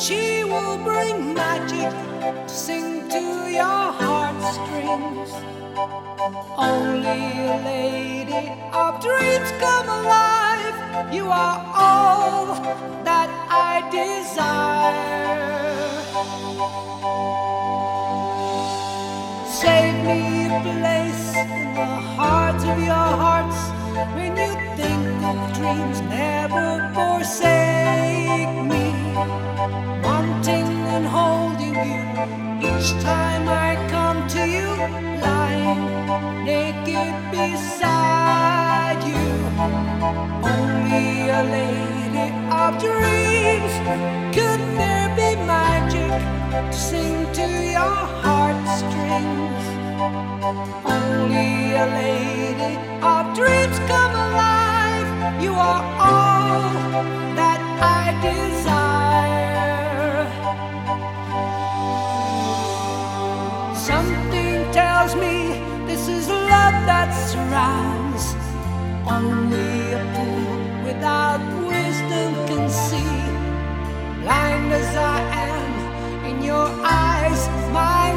she will bring magic to sing to your heartstrings. Only a lady of dreams come alive. You are all that I desire. Save me a place in the heart of your hearts when you think of dreams. Never forsake me. Wanting and holding you each time I come to you, lying naked beside you. Only a lady of dreams. Could there be magic to sing to your heartstrings? Only a lady of dreams come alive. You are all that I desire. Something tells me this is love that surrounds. Only a fool without wisdom can see. Blind as I am in your eyes, my